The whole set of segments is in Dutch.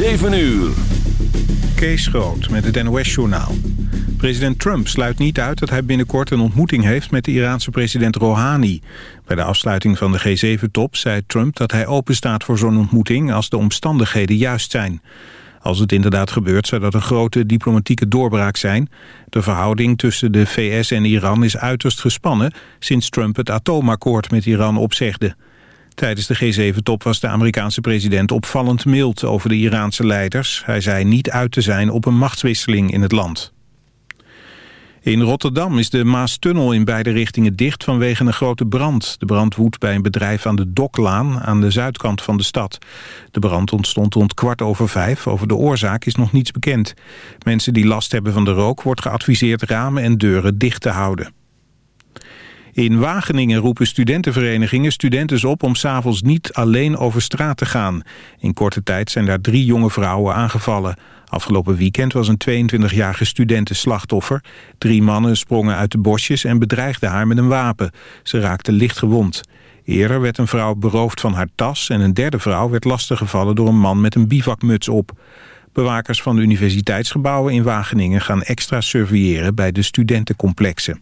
7 uur. Kees Groot met het NOS-journaal. President Trump sluit niet uit dat hij binnenkort een ontmoeting heeft met de Iraanse president Rouhani. Bij de afsluiting van de G7-top zei Trump dat hij openstaat voor zo'n ontmoeting als de omstandigheden juist zijn. Als het inderdaad gebeurt zou dat een grote diplomatieke doorbraak zijn. De verhouding tussen de VS en Iran is uiterst gespannen sinds Trump het atoomakkoord met Iran opzegde. Tijdens de G7-top was de Amerikaanse president opvallend mild over de Iraanse leiders. Hij zei niet uit te zijn op een machtswisseling in het land. In Rotterdam is de Maastunnel in beide richtingen dicht vanwege een grote brand. De brand woedt bij een bedrijf aan de Doklaan aan de zuidkant van de stad. De brand ontstond rond kwart over vijf. Over de oorzaak is nog niets bekend. Mensen die last hebben van de rook wordt geadviseerd ramen en deuren dicht te houden. In Wageningen roepen studentenverenigingen studenten op om s'avonds niet alleen over straat te gaan. In korte tijd zijn daar drie jonge vrouwen aangevallen. Afgelopen weekend was een 22-jarige studenten slachtoffer. Drie mannen sprongen uit de bosjes en bedreigden haar met een wapen. Ze raakte licht gewond. Eerder werd een vrouw beroofd van haar tas... en een derde vrouw werd lastiggevallen door een man met een bivakmuts op. Bewakers van de universiteitsgebouwen in Wageningen gaan extra surveilleren bij de studentencomplexen.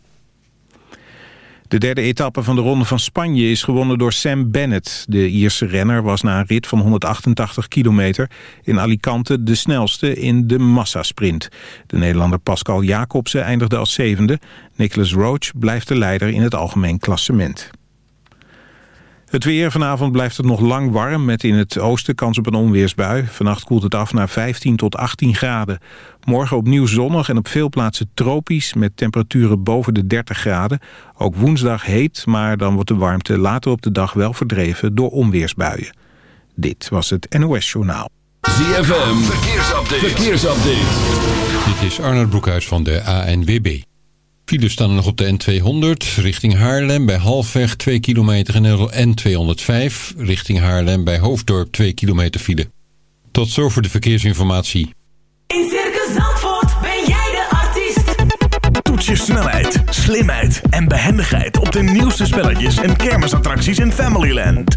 De derde etappe van de Ronde van Spanje is gewonnen door Sam Bennett. De Ierse renner was na een rit van 188 kilometer in Alicante de snelste in de massasprint. De Nederlander Pascal Jacobsen eindigde als zevende. Nicholas Roach blijft de leider in het algemeen klassement. Het weer. Vanavond blijft het nog lang warm met in het oosten kans op een onweersbui. Vannacht koelt het af naar 15 tot 18 graden. Morgen opnieuw zonnig en op veel plaatsen tropisch met temperaturen boven de 30 graden. Ook woensdag heet, maar dan wordt de warmte later op de dag wel verdreven door onweersbuien. Dit was het NOS Journaal. ZFM. Verkeersupdate. Verkeersupdate. Dit is Arnold Broekhuis van de ANWB. Files staan nog op de N200 richting Haarlem bij Halfweg 2 kilometer en de N205 richting Haarlem bij Hoofddorp 2 kilometer file. Tot zover de verkeersinformatie. In Circus Zandvoort ben jij de artiest. Toets je snelheid, slimheid en behendigheid op de nieuwste spelletjes en kermisattracties in Familyland.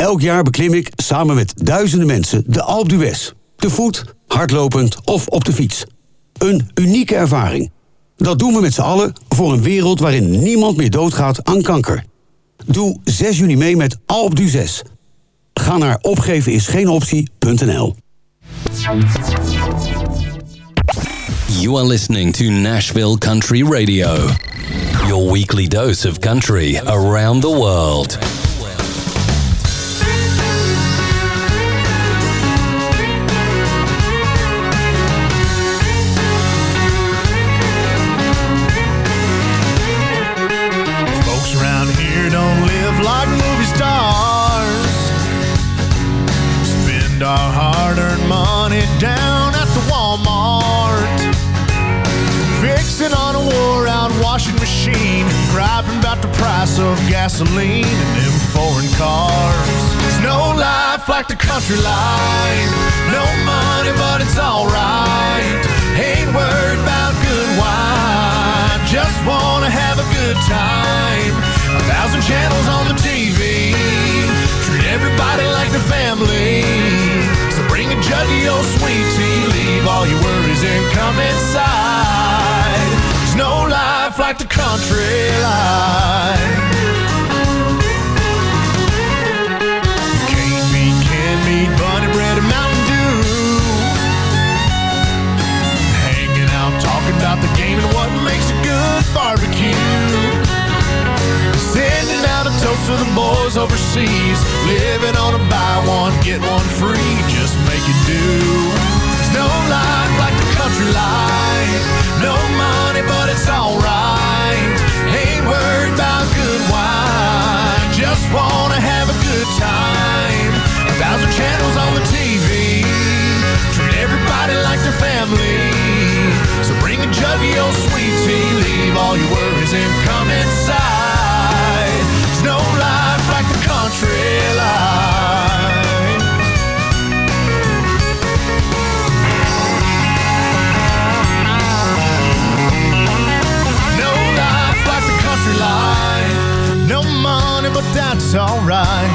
Elk jaar beklim ik samen met duizenden mensen de Alpe d'Huez. Te voet, hardlopend of op de fiets. Een unieke ervaring. Dat doen we met z'n allen voor een wereld waarin niemand meer doodgaat aan kanker. Doe 6 juni mee met d'Huez. Ga naar opgevenisgeenoptie.nl You are listening to Nashville Country Radio, your weekly dose of country around the world. gasoline and them foreign cars. There's no life like the country life. No money, but it's alright. Ain't worried about good wine. Just wanna have a good time. A thousand channels on the TV. Treat everybody like the family. So bring a jug of your sweet tea. Leave all your worries and come inside country life. Can't beat, bunny bread and Mountain Dew. Hanging out, talking about the game and what makes a good barbecue. Sending out a toast to the boys overseas. Living on a buy one, get one free. Just make it do. That's alright.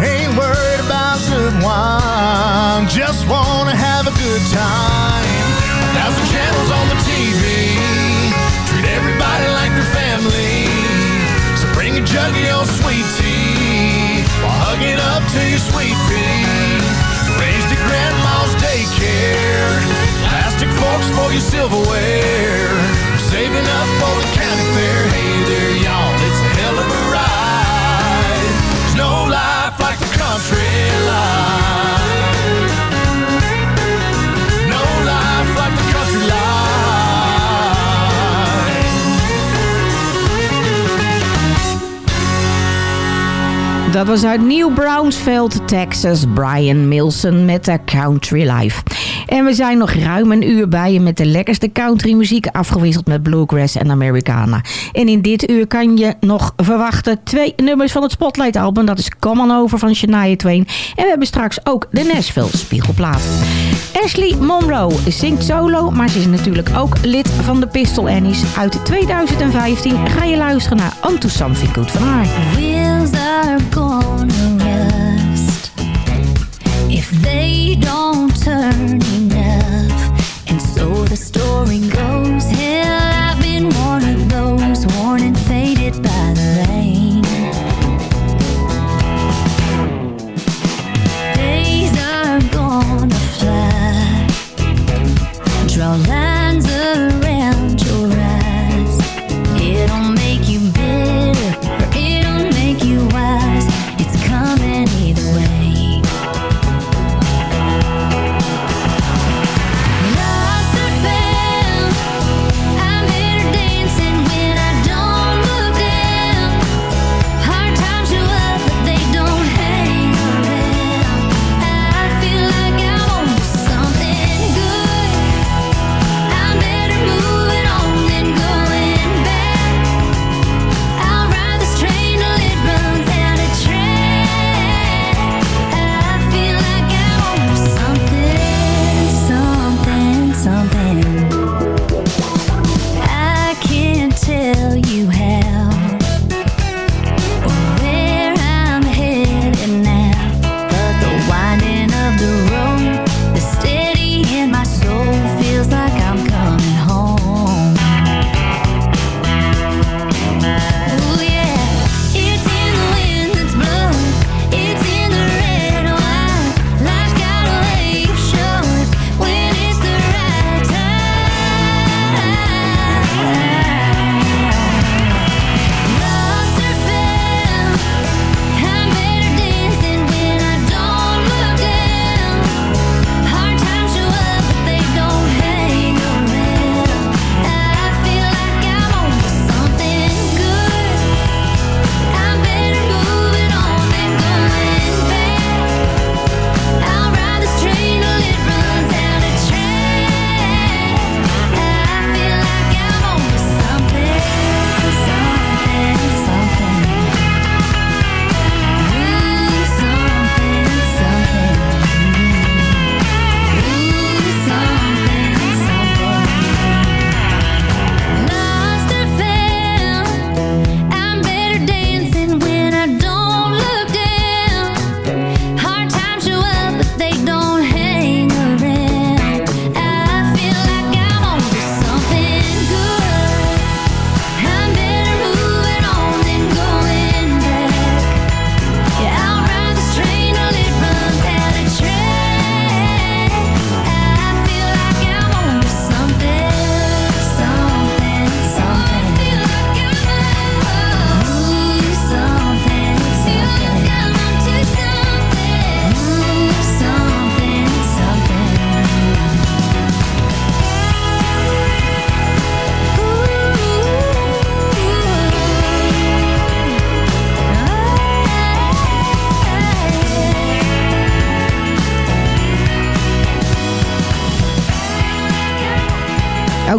Ain't worried about good wine. Just wanna have a good time. A thousand channels on the TV. Treat everybody like their family. So bring a jug of your sweet tea while hugging up to your sweet pea. Raised at grandma's daycare. Plastic forks for your silverware. Saving up for the county fair. Hey there, Dat was uit New Brownsveld, Texas, Brian Milson met de Country Life. En we zijn nog ruim een uur bij je met de lekkerste country muziek, afgewisseld met bluegrass en Americana. En in dit uur kan je nog verwachten twee nummers van het Spotlight album. Dat is Come On Over van Shania Twain. En we hebben straks ook de Nashville Spiegelplaat. Ashley Monroe zingt solo, maar ze is natuurlijk ook lid van de Pistol Annies. Uit 2015 ga je luisteren naar Onto Something Good van haar. wheels are if they don't turn enough. And so the story goes,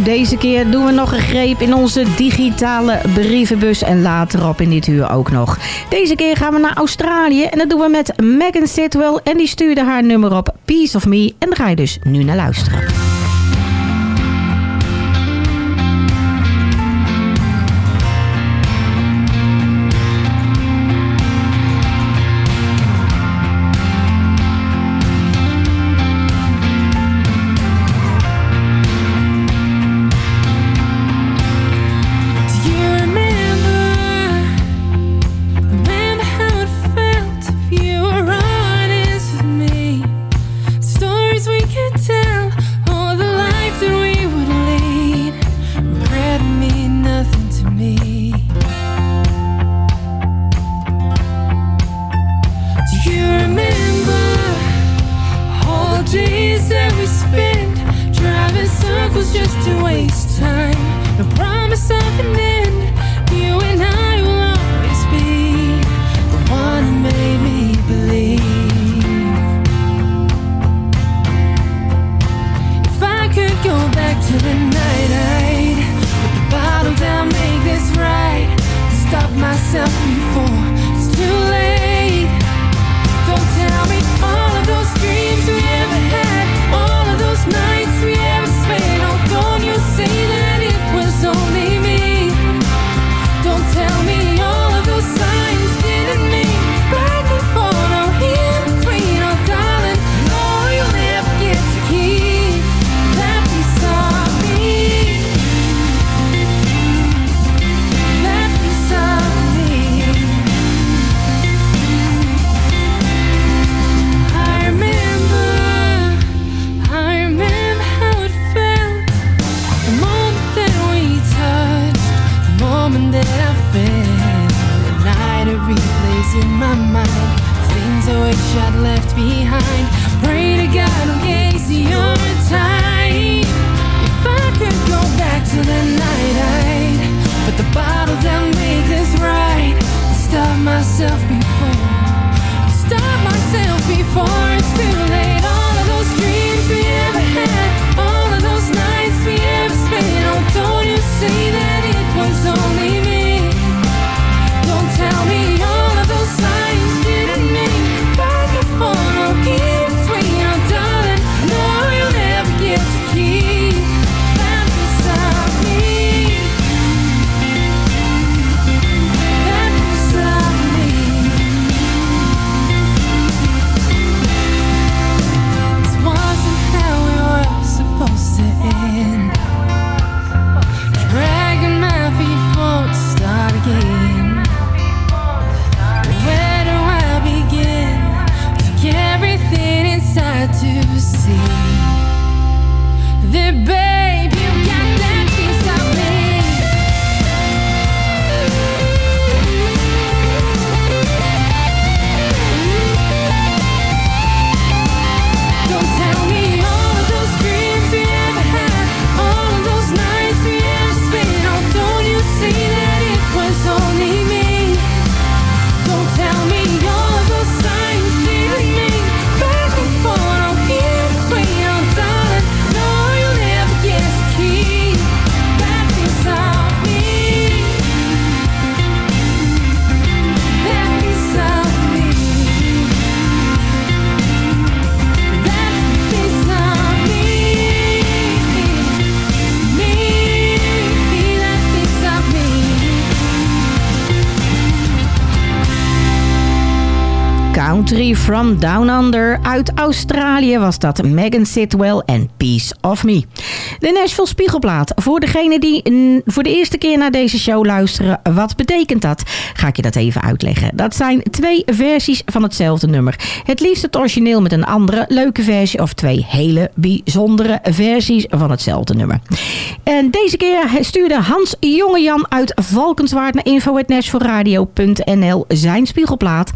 Deze keer doen we nog een greep in onze digitale brievenbus en later op in dit uur ook nog. Deze keer gaan we naar Australië en dat doen we met Megan Sitwell. en die stuurde haar nummer op Peace of Me en daar ga je dus nu naar luisteren. Country from Down Under. Uit Australië was dat Megan Sitwell en Piece of Me. De Nashville Spiegelplaat. Voor degenen die voor de eerste keer naar deze show luisteren, wat betekent dat? Ga ik je dat even uitleggen. Dat zijn twee versies van hetzelfde nummer. Het liefst het origineel met een andere leuke versie of twee hele bijzondere versies van hetzelfde nummer. En deze keer stuurde Hans Jongejan uit Valkenswaard naar info.nashvilleradio.nl zijn spiegelplaat.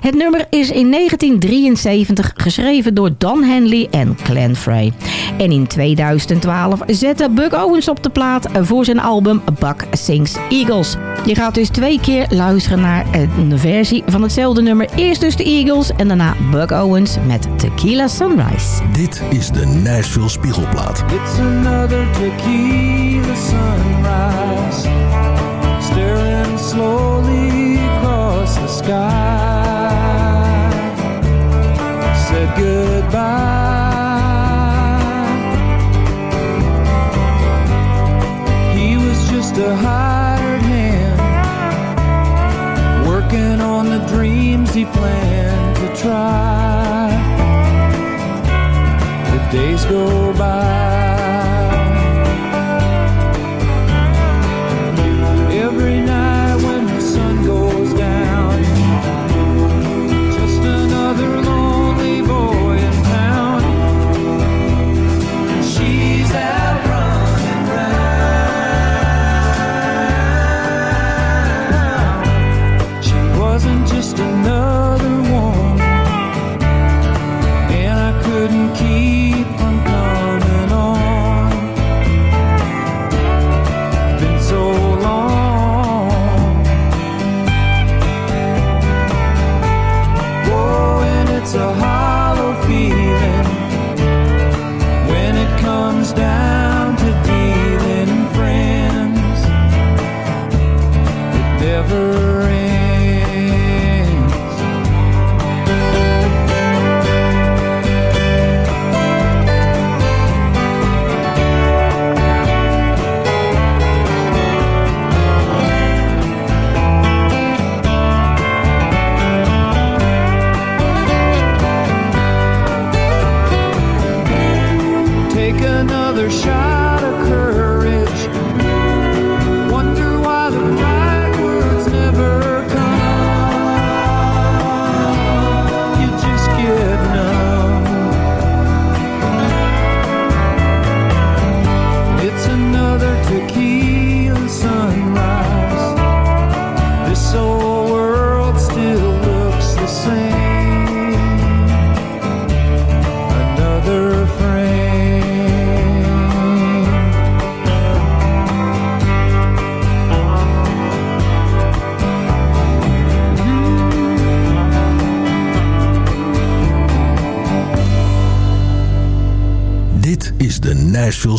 Het nummer nummer is in 1973 geschreven door Don Henley en Glenn Frey. En in 2012 zette Buck Owens op de plaat voor zijn album Buck Sings Eagles. Je gaat dus twee keer luisteren naar een versie van hetzelfde nummer. Eerst dus de Eagles en daarna Buck Owens met Tequila Sunrise. Dit is de Nashville Spiegelplaat. It's another tequila sunrise, staring slowly across the sky. Just a hired hand, working on the dreams he planned to try. The days go by.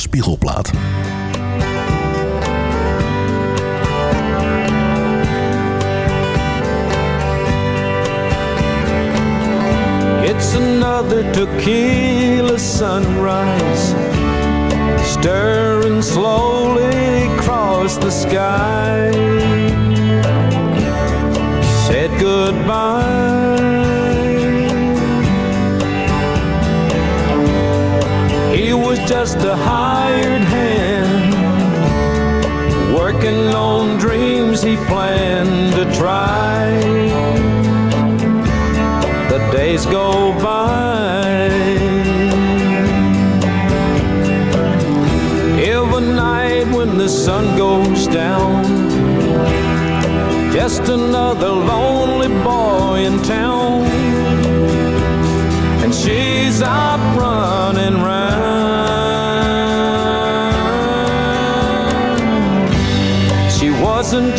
Spiegelplaat. It's another tequila sunrise, stirring slowly across the sky. Said goodbye. Just a hired hand, working on dreams he planned to try. The days go by. Every night when the sun goes down, just another lonely boy in town, and she's out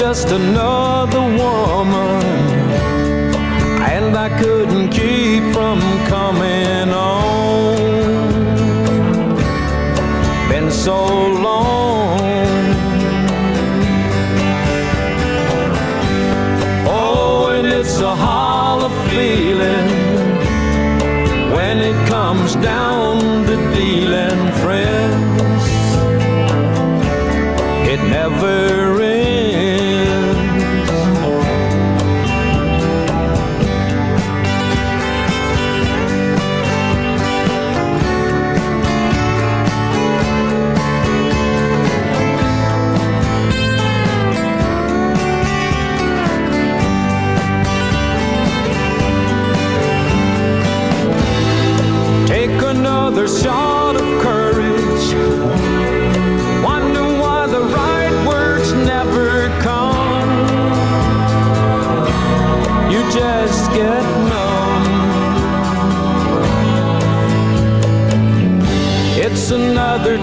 just another woman and I couldn't keep from coming on. Been so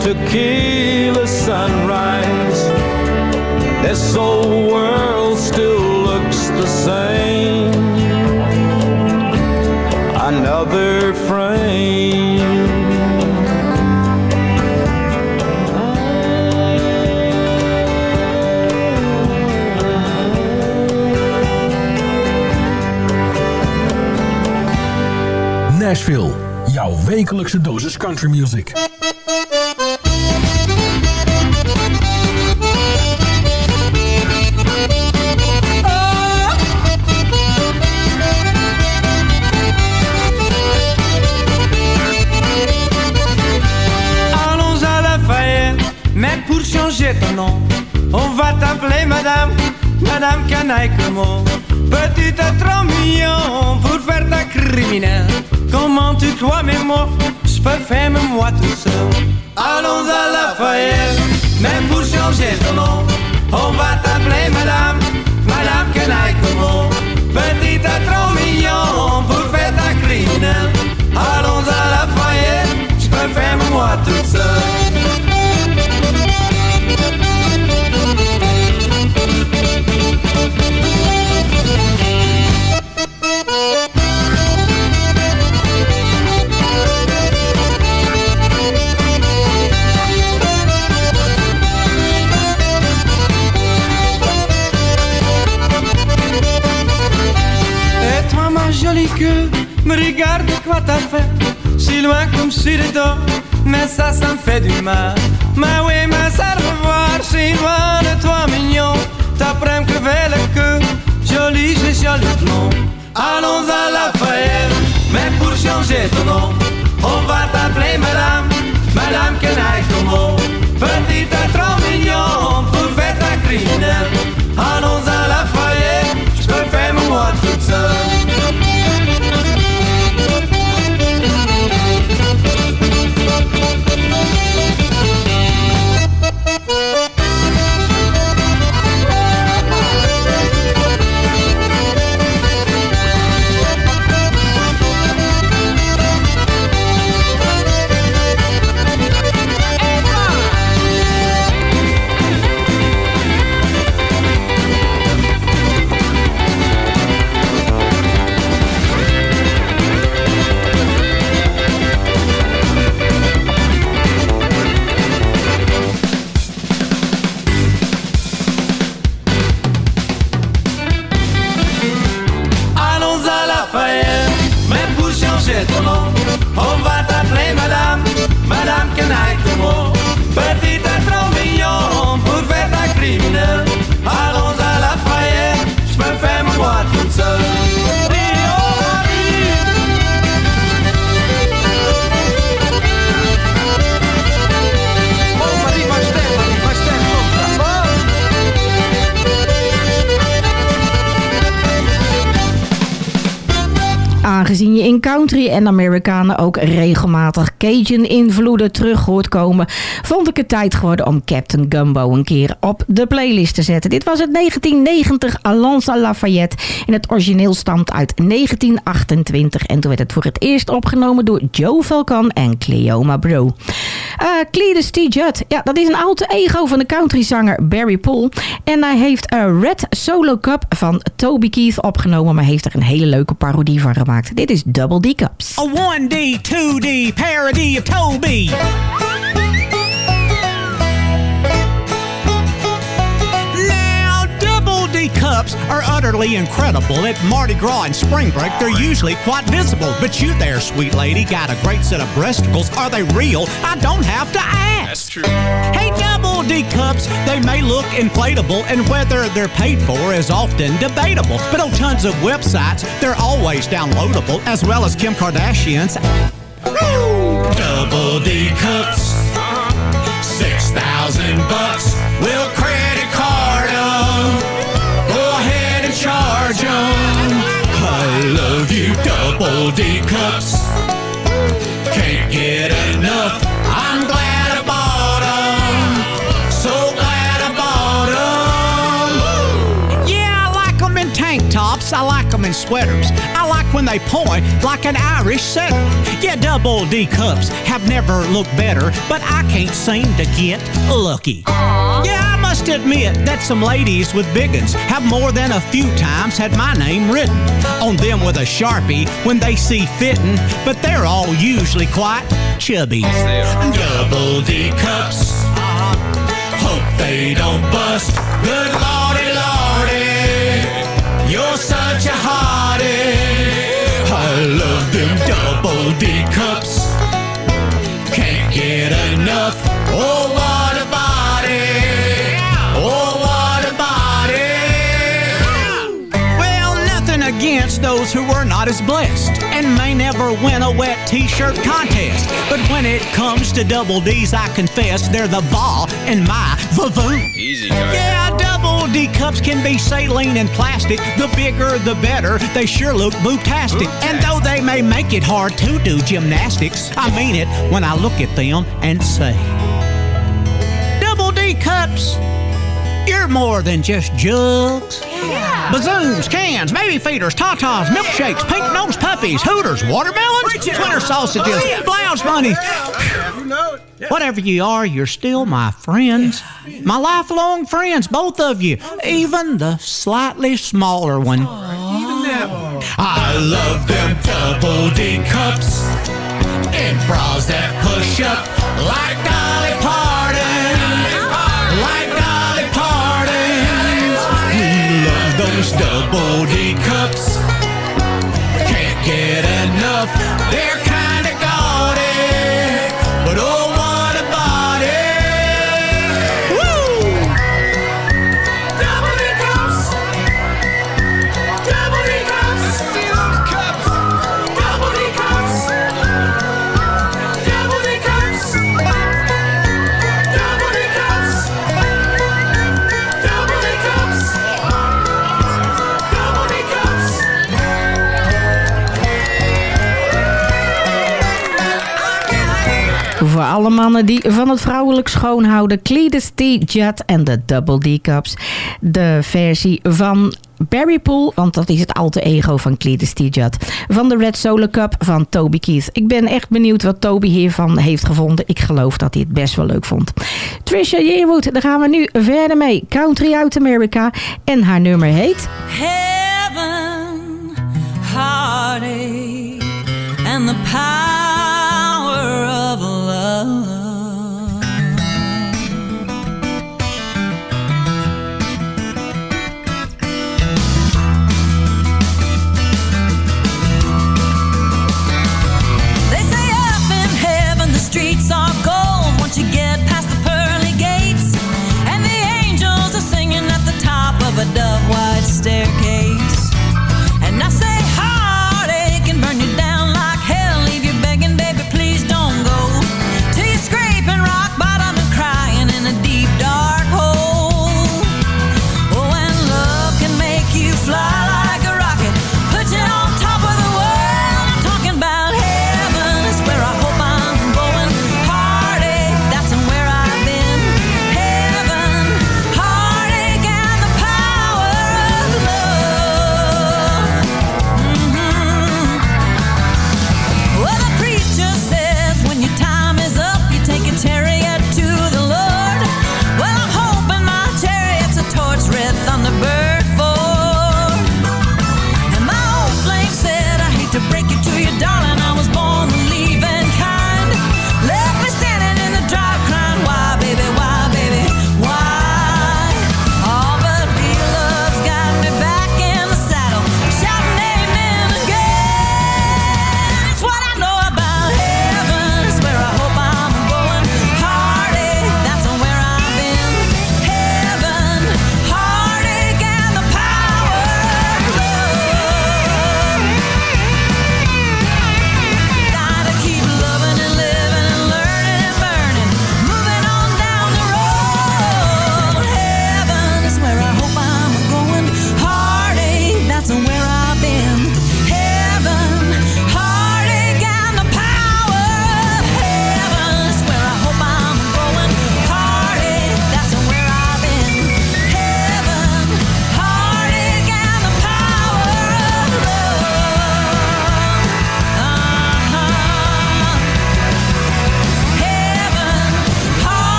tequila sunrise. This old world still looks the same. Another frame. Nashville, jouw wekelijkse dosis country music. On va t'appeler Madame, Madame Canaille Comment Petit et trop mignon pour faire ta criminelle. Comment tu crois, mais moi, je peux faire même moi tout seul. Allons à Lafayette, mais pour changer ton nom, on va t'appeler Madame, Madame Canaille Comment Petit et trop mignon pour faire ta criminelle. Allons à Lafayette, je peux faire même moi toute seule. Queue, me regarde quoi t'as fait. Si loin comme sur le dos, mais ça, ça me fait du mal. Mais oui, mais ça revoir, si loin de toi mignon. T'apprends que crever le queue, joli, j'ai joli blond Allons à Lafayette, mais pour changer ton nom On va t'appeler madame, madame Kenaï Aangezien je in country en Amerikanen ook regelmatig Cajun-invloeden terug hoort komen, vond ik het tijd geworden om Captain Gumbo een keer op de playlist te zetten. Dit was het 1990 Alonso Lafayette en het origineel stamt uit 1928 en toen werd het voor het eerst opgenomen door Joe Falcon en Cleoma Bro. Uh, Cletus T. Judd, ja, dat is een oude ego van de countryzanger Barry Paul. En hij heeft een Red Solo Cup van Toby Keith opgenomen, maar heeft er een hele leuke parodie van gemaakt. Dit is Double D Cups. A 1D, 2D parody of Toby. Cups are utterly incredible. At Mardi Gras and spring break, they're usually quite visible. But you there, sweet lady, got a great set of breasticles. Are they real? I don't have to ask. That's true. Hey, double D cups, they may look inflatable, and whether they're paid for is often debatable. But on tons of websites, they're always downloadable, as well as Kim Kardashian's. Woo! Double D cups, six thousand bucks. Will love you, double D cups. Can't get enough. I'm glad I bought 'em. So glad I bought 'em. Yeah, I like 'em in tank tops, I like them in sweaters. I like when they point like an Irish setter. Yeah, double D cups have never looked better, but I can't seem to get lucky. Yeah, I must admit that some ladies with big uns have more than a few times had my name written on them with a sharpie when they see fitting, but they're all usually quite chubby. Double D cups. Hope they don't bust. Good lordy, lordy. You're such a hottie. I love them double D cups. Against those who were not as blessed and may never win a wet t-shirt contest. But when it comes to double D's, I confess they're the ball in my vavoon. Easy, Yeah, double D cups can be saline and plastic. The bigger, the better. They sure look bootastic. And though they may make it hard to do gymnastics, I mean it when I look at them and say, Double D cups, you're more than just jugs. Bazooms, cans, baby feeders, tatas, milkshakes, pink nose puppies, hooters, watermelons, winter sausages, blouse bunnies. Whatever you are, you're still my friends. My lifelong friends, both of you. Even the slightly smaller one. I love them double D cups and bras that push up like double D cups. Can't get enough. They're Voor alle mannen die van het vrouwelijk schoonhouden. Cletus T. Judd en de Double D Cups. De versie van Barry Pool, want dat is het alter ego van Cletus T. Judd. Van de Red Solo Cup van Toby Keith. Ik ben echt benieuwd wat Toby hiervan heeft gevonden. Ik geloof dat hij het best wel leuk vond. Trisha Yearwood, daar gaan we nu verder mee. Country uit America. En haar nummer heet... heaven, heartache, and the power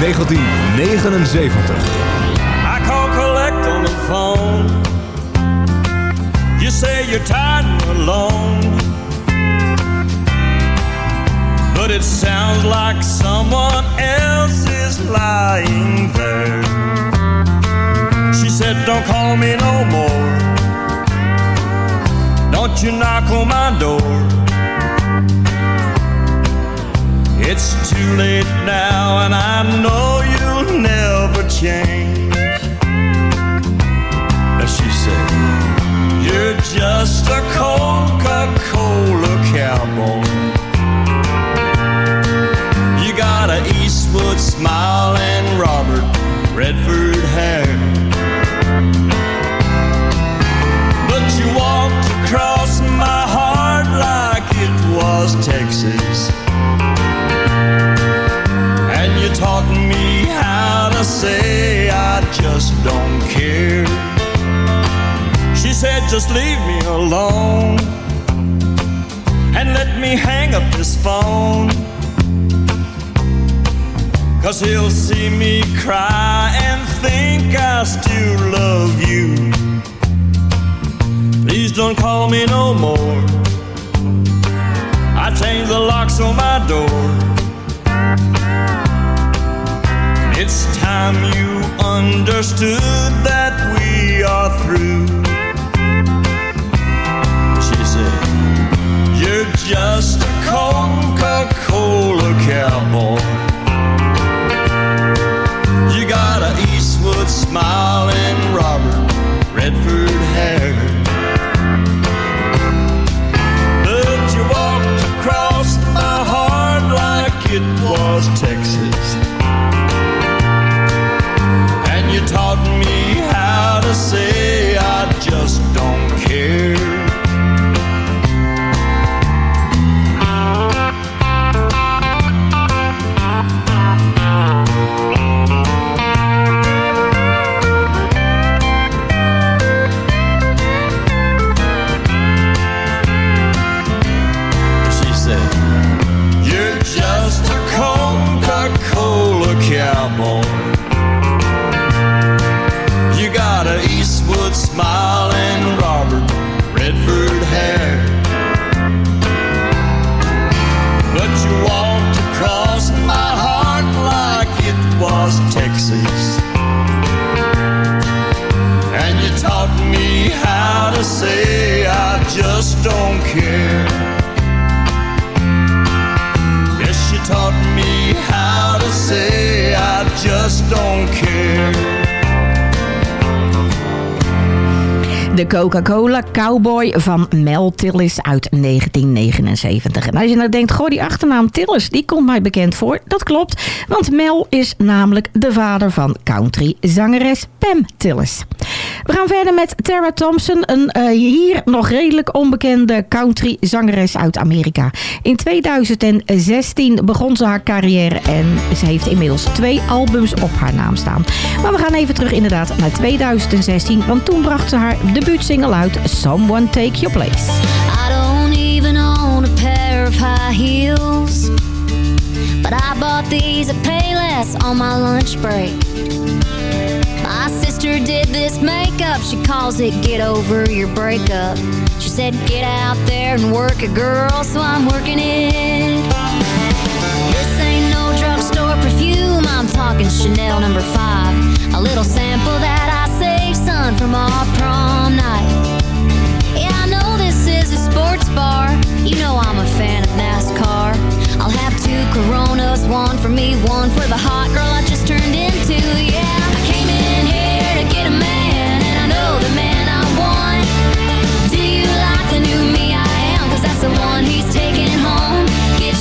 1979. I call collect on the phone. You say you're tired and alone. But it sounds like someone else is lying there. She said, Don't call me no more. Don't you knock on my door. It's too late now, and I know you'll never change. And she said, You're just a Coca Cola cowboy. You got a Eastwood smile and Robert Redford hair. Say I just don't care. She said, just leave me alone and let me hang up this phone. Cause he'll see me cry and think I still love you. Please don't call me no more. I changed the locks on my door. Time you understood that we are through. She said, You're just a Coca Cola cowboy. You got a Eastwood smile and Robert Redford hair. Coca-Cola Cowboy van Mel Tillis uit 1979. En als je nou denkt, goh, die achternaam Tillis, die komt mij bekend voor. Dat klopt, want Mel is namelijk de vader van country zangeres Pam Tillis. We gaan verder met Tara Thompson, een eh, hier nog redelijk onbekende country zangeres uit Amerika. In 2016 begon ze haar carrière en ze heeft inmiddels twee albums op haar naam staan. Maar we gaan even terug inderdaad naar 2016, want toen bracht ze haar debuutsingle uit Someone Take Your Place. I don't even own a pair of high heels. But I bought these at Payless on my lunch break. My sister did this makeup, she calls it get over your breakup. She said, get out there and work it, girl, so I'm working it. This ain't no drugstore perfume, I'm talking Chanel number five. A little sample that I saved, son, from our prom night. Yeah, I know this is a sports bar. You know I'm a fan of NASCAR. I'll have two Coronas, one for me, one for the hot girl I just turned into. Yeah,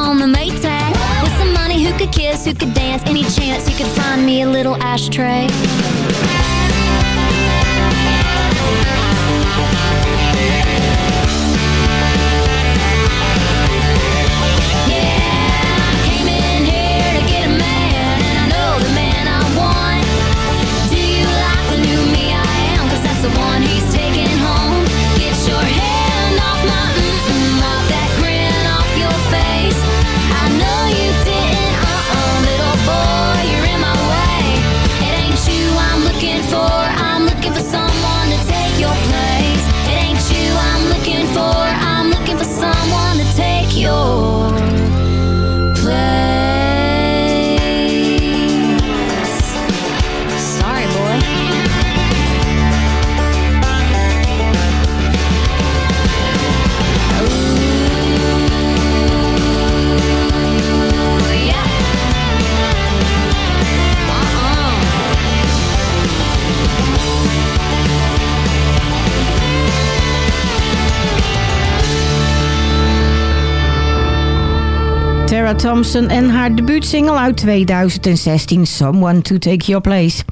on the Maytag. With some money, who could kiss, who could dance, any chance you could find me a little ashtray. Thompson en haar debuutsingle uit 2016, Someone to Take Your Place.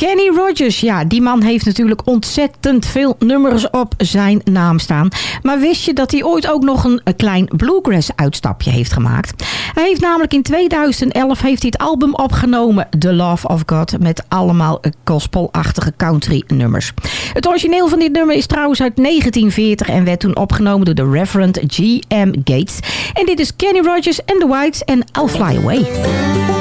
Kenny Rogers, ja, die man heeft natuurlijk ontzettend veel nummers op zijn naam staan. Maar wist je dat hij ooit ook nog een, klein bluegrass uitstapje heeft gemaakt? Hij heeft namelijk in 2011 heeft hij het album opgenomen, The Love of God, met allemaal gospelachtige country nummers. Het origineel van dit nummer is trouwens uit 1940 en werd toen opgenomen door de Reverend G.M. Gates. En dit is Kenny Rogers and the Whites en I'll Fly Away.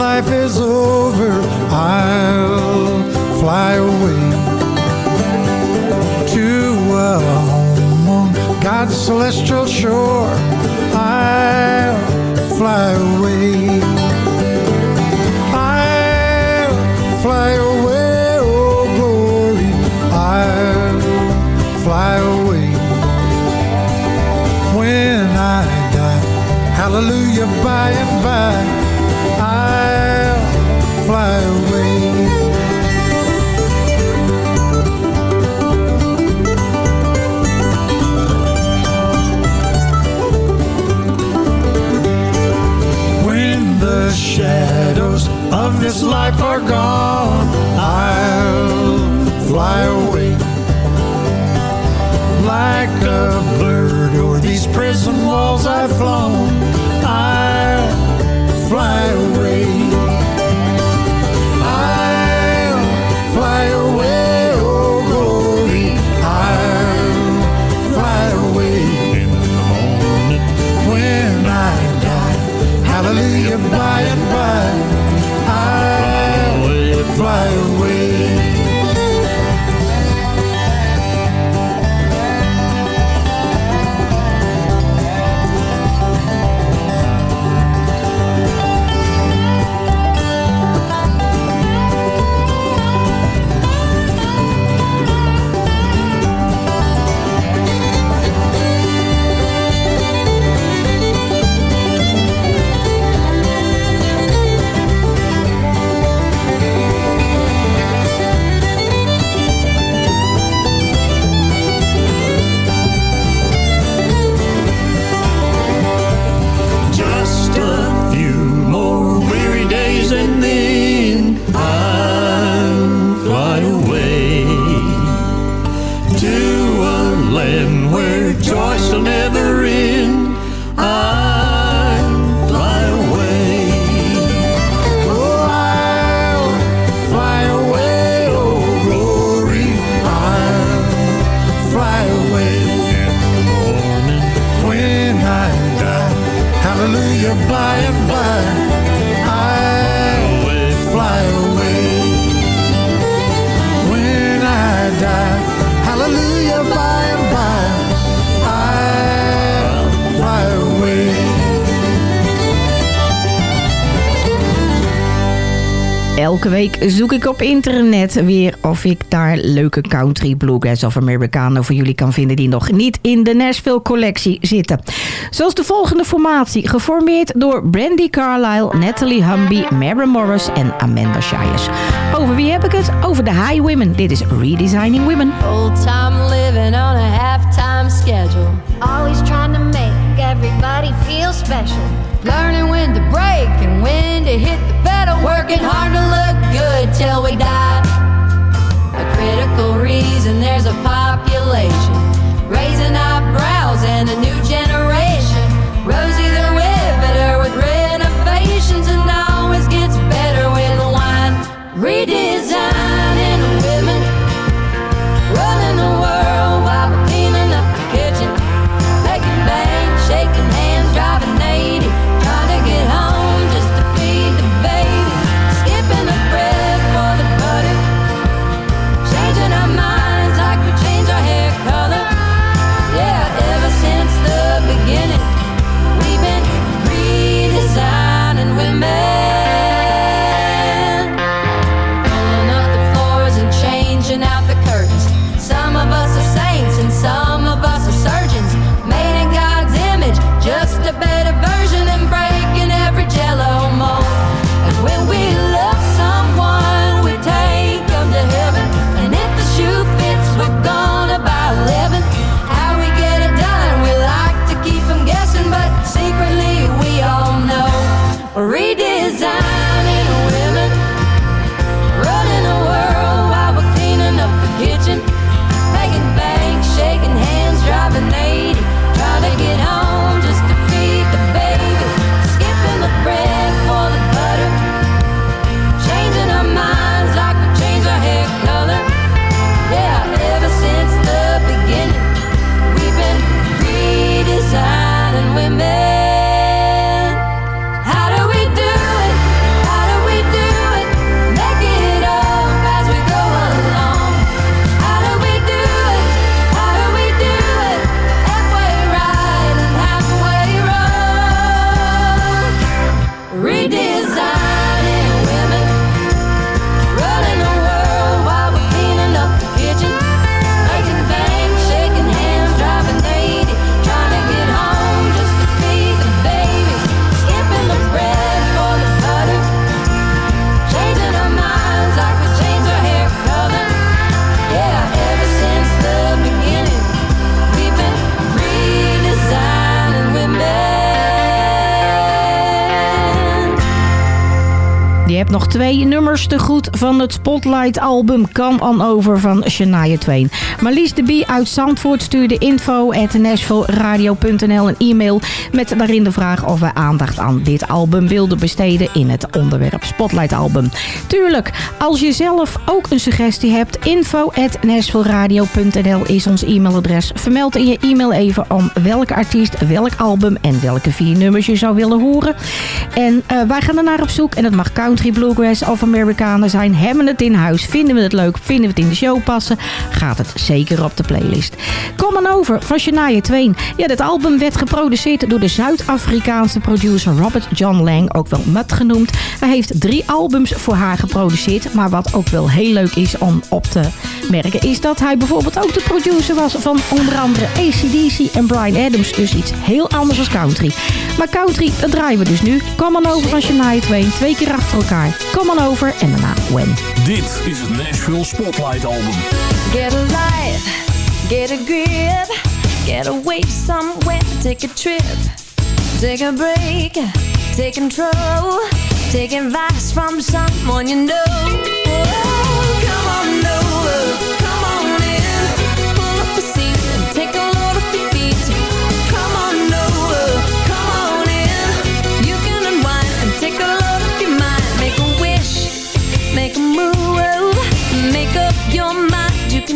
Life is over, I'll fly away to a home on God's celestial shore. I'll fly away. I'll fly away, oh glory. I'll fly away when I die. Hallelujah, by and by, this life are gone, I'll fly away like a bird o'er these prison walls I've flown. Zoek ik op internet weer of ik daar leuke country, bluegrass of Americano voor jullie kan vinden die nog niet in de Nashville collectie zitten. Zoals de volgende formatie, geformeerd door Brandy Carlisle, Natalie Humby, Mary Morris en Amanda Shires. Over wie heb ik het? Over de Highwomen. Dit is Redesigning Women. Old time living on a halftime schedule. Always trying to make everybody feel special. Learning when to break and when to hit the. Working hard to look good till we die. A critical reason there's a population. Raising eyebrows and a new generation. Rosie the Riveter with renovations and always gets better with wine. Redesigning hebt nog twee nummers te goed van het Spotlight-album Come On Over van Shania Twain. Marlies de Bie uit Zandvoort stuurde info een e-mail met daarin de vraag of wij aandacht aan dit album wilden besteden in het onderwerp Spotlight-album. Tuurlijk, als je zelf ook een suggestie hebt, info is ons e-mailadres. Vermeld in je e-mail even om welke artiest, welk album en welke vier nummers je zou willen horen. En eh, wij gaan er naar op zoek en het mag country, bluegrass of Amerikanen zijn. Hebben we het in huis? Vinden we het leuk? Vinden we het in de show passen? Gaat het zeker op de playlist. Kom on over van Shania Twain. Ja, dit album werd geproduceerd door de Zuid-Afrikaanse producer Robert John Lang, ook wel Mutt genoemd. Hij heeft drie albums voor haar geproduceerd. Maar wat ook wel heel leuk is om op te merken, is dat hij bijvoorbeeld ook de producer was van onder andere ACDC en Brian Adams. Dus iets heel anders als country. Maar country, dat draaien we dus nu. Kom on over van Shania Twain. Twee keer achter elkaar. Come on over en daarna When. Dit is het Nashville Spotlight Album. Get a life, get a grip, get away somewhere, take a trip, take a break, take control, take advice from someone you know.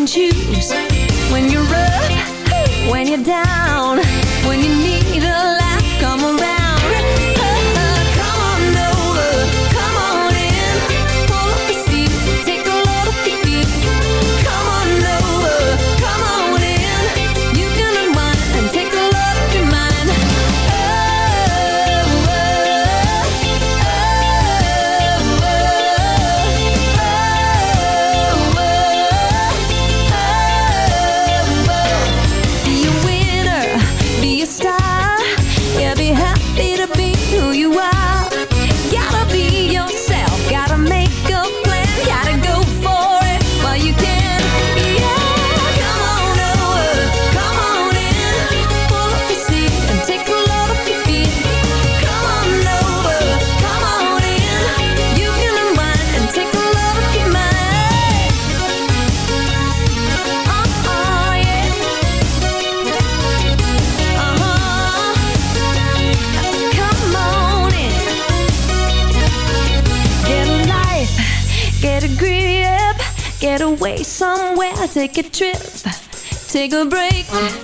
Choose. When you're up, when you're down, take a break.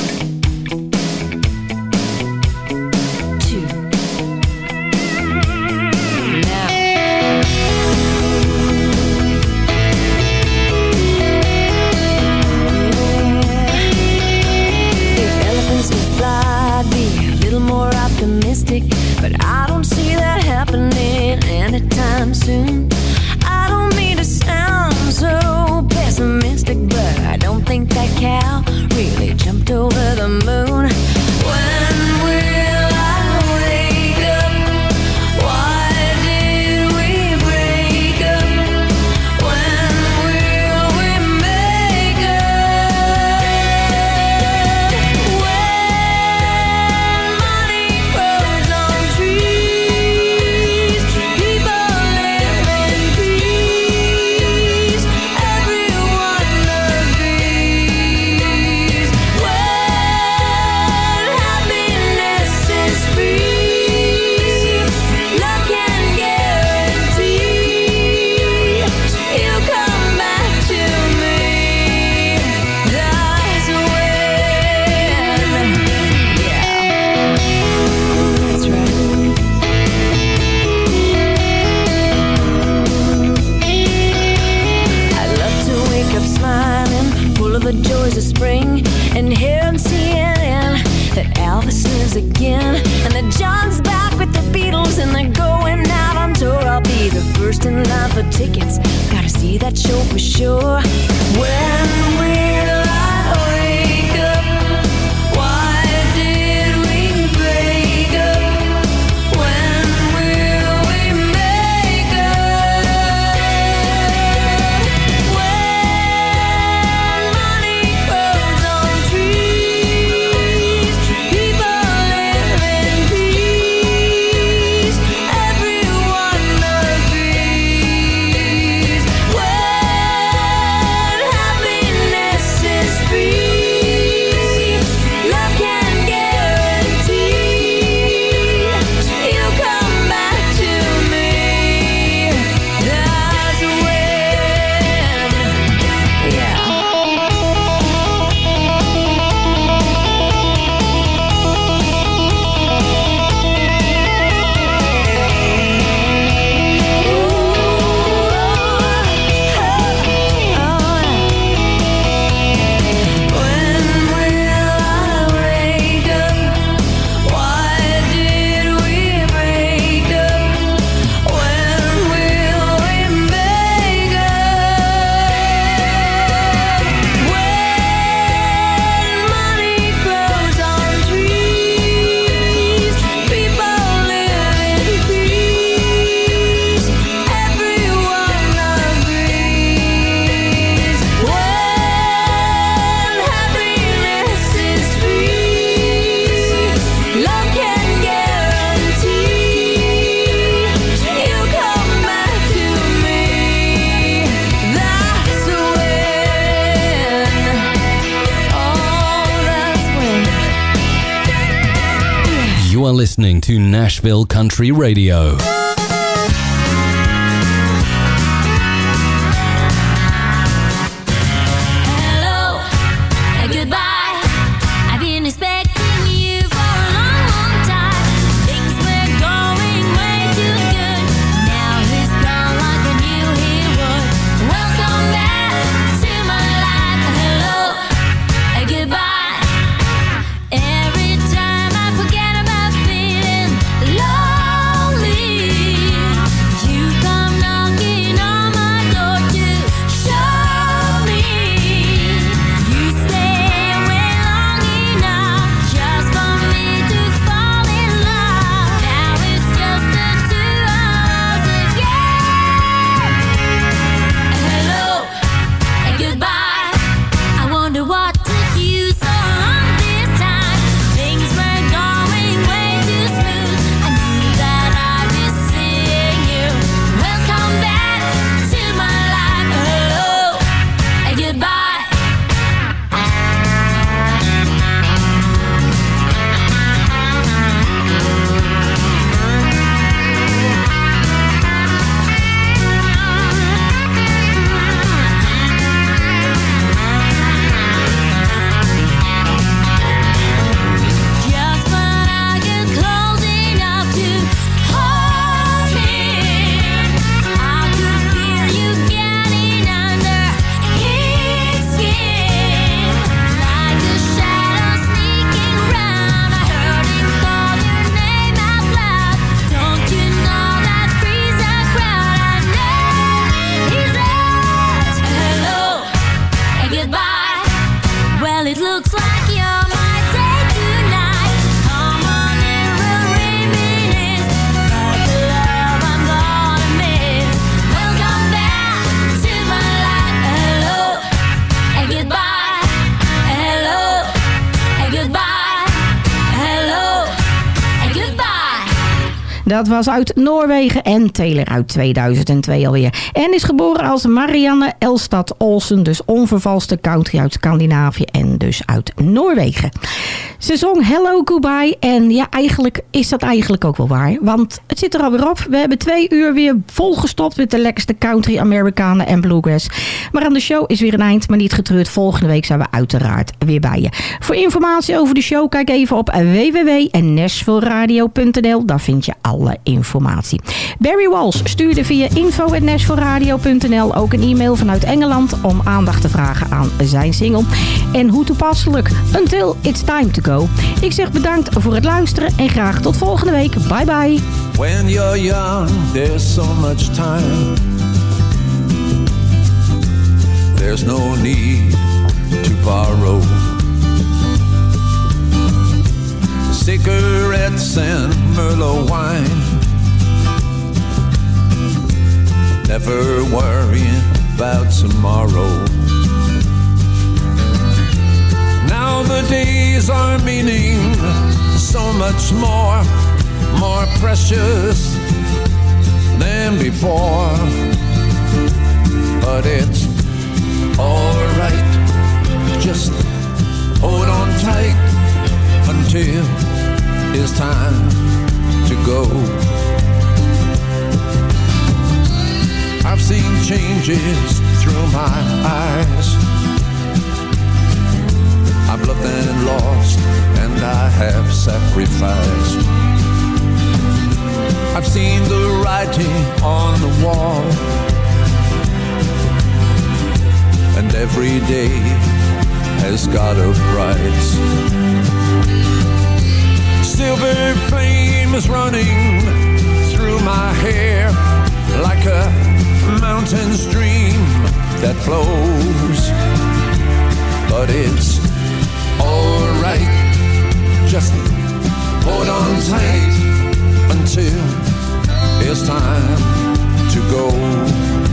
Nashville Country Radio. Dat was uit Noorwegen en Taylor uit 2002 alweer. En is geboren als Marianne Elstad Olsen. Dus onvervalste country uit Scandinavië en dus uit Noorwegen. Ze zong Hello Goodbye. En ja, eigenlijk is dat eigenlijk ook wel waar. Want het zit er alweer op. We hebben twee uur weer volgestopt met de lekkerste country, Amerikanen en bluegrass. Maar aan de show is weer een eind. Maar niet getreurd. Volgende week zijn we uiteraard weer bij je. Voor informatie over de show kijk even op www.nashvilleradio.nl. Daar vind je alle informatie. Barry Walsh stuurde via info.nashvilleradio.nl ook een e-mail vanuit Engeland om aandacht te vragen aan zijn single. En hoe toepasselijk, Until It's Time To Go. Ik zeg bedankt voor het luisteren en graag tot volgende week. Bye bye. When there's so much time. There's no need to borrow. Cigarettes and Merlot wine. Never worrying about tomorrow. Now the days are meaning so much more, more precious than before. But it's alright, just hold on tight until it's time to go. I've seen changes through my eyes. I've loved and lost, and I have sacrificed. I've seen the writing on the wall, and every day has got a price. Silver flame is running through my hair like a mountain stream that flows. But it's alright, just hold on tight until it's time to go.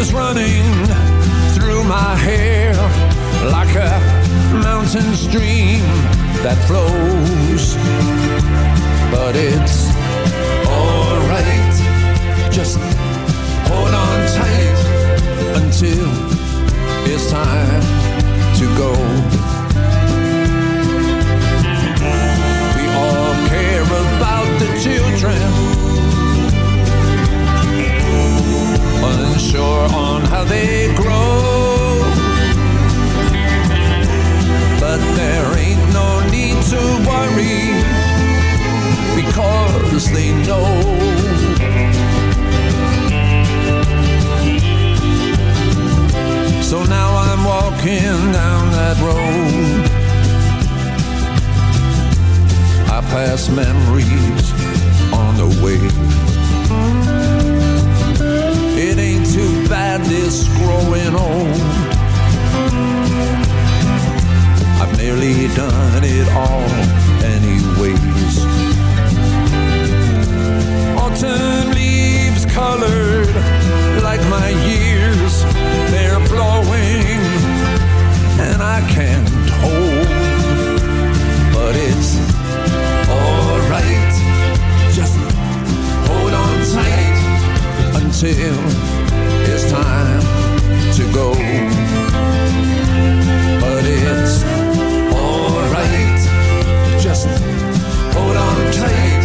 Is running through my hair like a mountain stream that flows. But it's alright, just hold on tight until it's time to go. We all care about the children unsure on how they grow. But there ain't no need to worry because they know. So now I'm walking down that road. I pass memories on the way. Until it's time to go. But it's alright, just hold on tight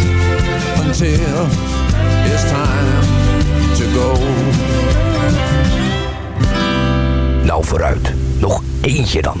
until it's time to go. Nou vooruit, nog eentje dan.